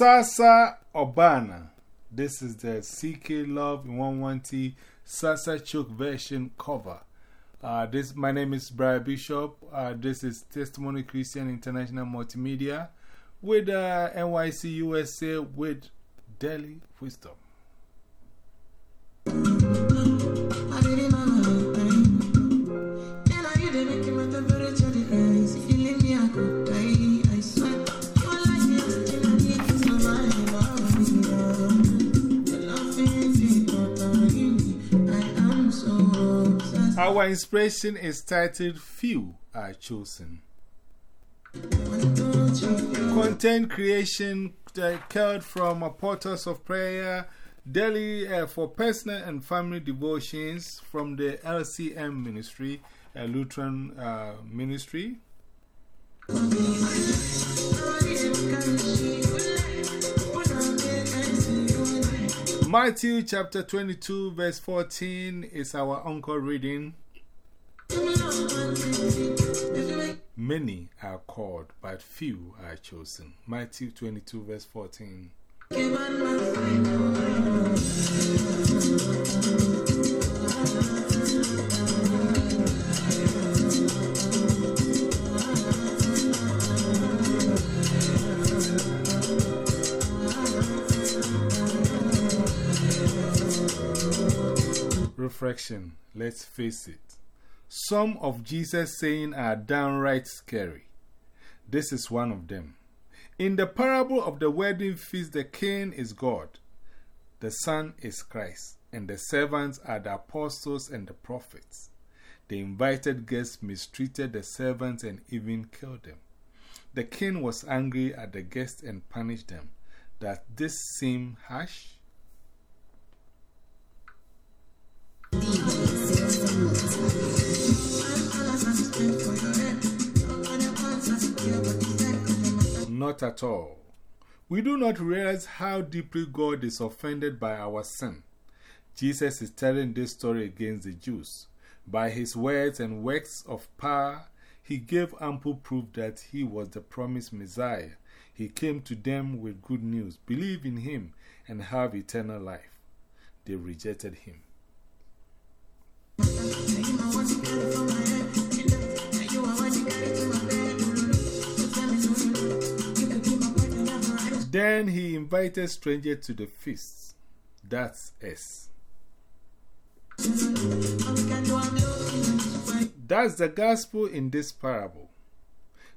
Salsa Urbana. This is the CK Love 110 Sasa Choke version cover. Uh, this, my name is Brian Bishop. Uh, this is Testimony Christian International Multimedia with uh, NYC USA with Daily Wisdom. Our inspiration is titled Few Are Chosen. Content creation uh, from a Portals of Prayer, daily uh, for personal and family devotions from the LCM Ministry, uh, Lutheran uh, Ministry. Matthew chapter 22, verse 14 is our uncle reading. Many are called, but few are chosen. Matthew 22, verse 14. Reflection, let's face it. Some of Jesus' saying are downright scary. This is one of them. In the parable of the wedding feast, the king is God, the son is Christ, and the servants are the apostles and the prophets. The invited guests mistreated the servants and even killed them. The king was angry at the guests and punished them. Does this seem harsh? Not at all. We do not realize how deeply God is offended by our sin. Jesus is telling this story against the Jews. By his words and works of power, he gave ample proof that he was the promised Messiah. He came to them with good news believe in him and have eternal life. They rejected him. Then he invited strangers to the feast. That's S. That's the gospel in this parable.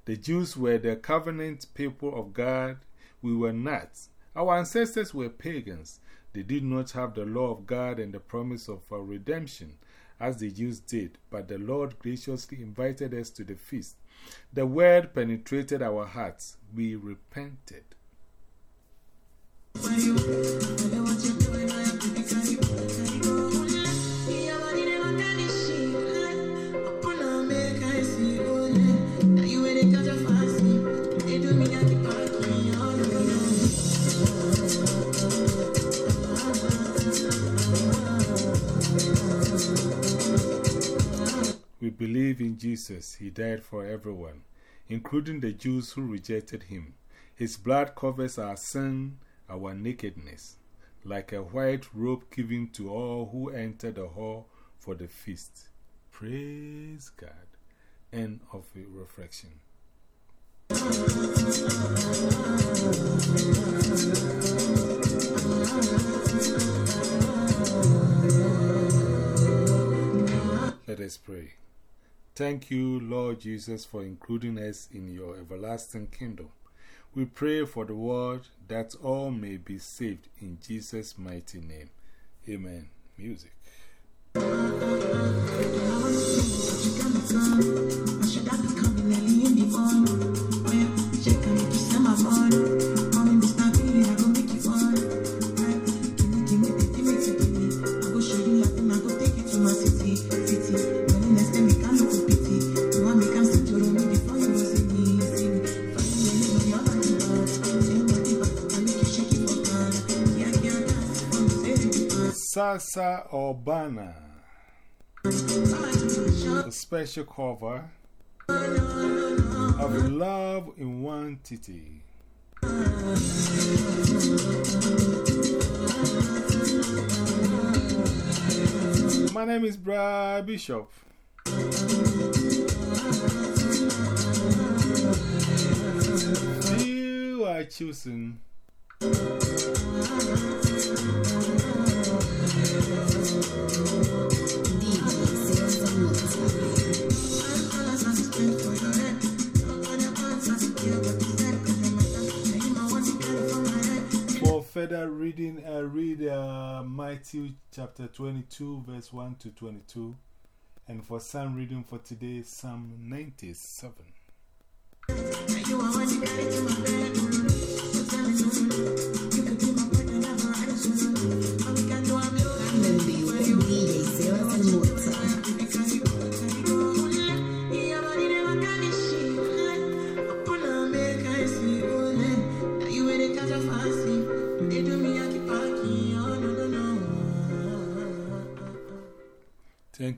The Jews were the covenant people of God. We were not. Our ancestors were pagans. They did not have the law of God and the promise of redemption as the Jews did, but the Lord graciously invited us to the feast. The word penetrated our hearts. We repented. Believe in Jesus. He died for everyone, including the Jews who rejected him. His blood covers our sin our nakedness, like a white robe given to all who enter the hall for the feast. Praise God. End of reflection. Let us pray. Thank you, Lord Jesus, for including us in your everlasting kingdom. We pray for the world that all may be saved in Jesus' mighty name. Amen. Music. Salsa Urbana. A special cover of Love in One Titty. My name is Brad Bishop. You are choosing. For further reading, I read uh, Matthew chapter 22, verse 1 to 22. And for Psalm reading for today, Psalm 97.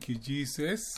Thank you, Jesus.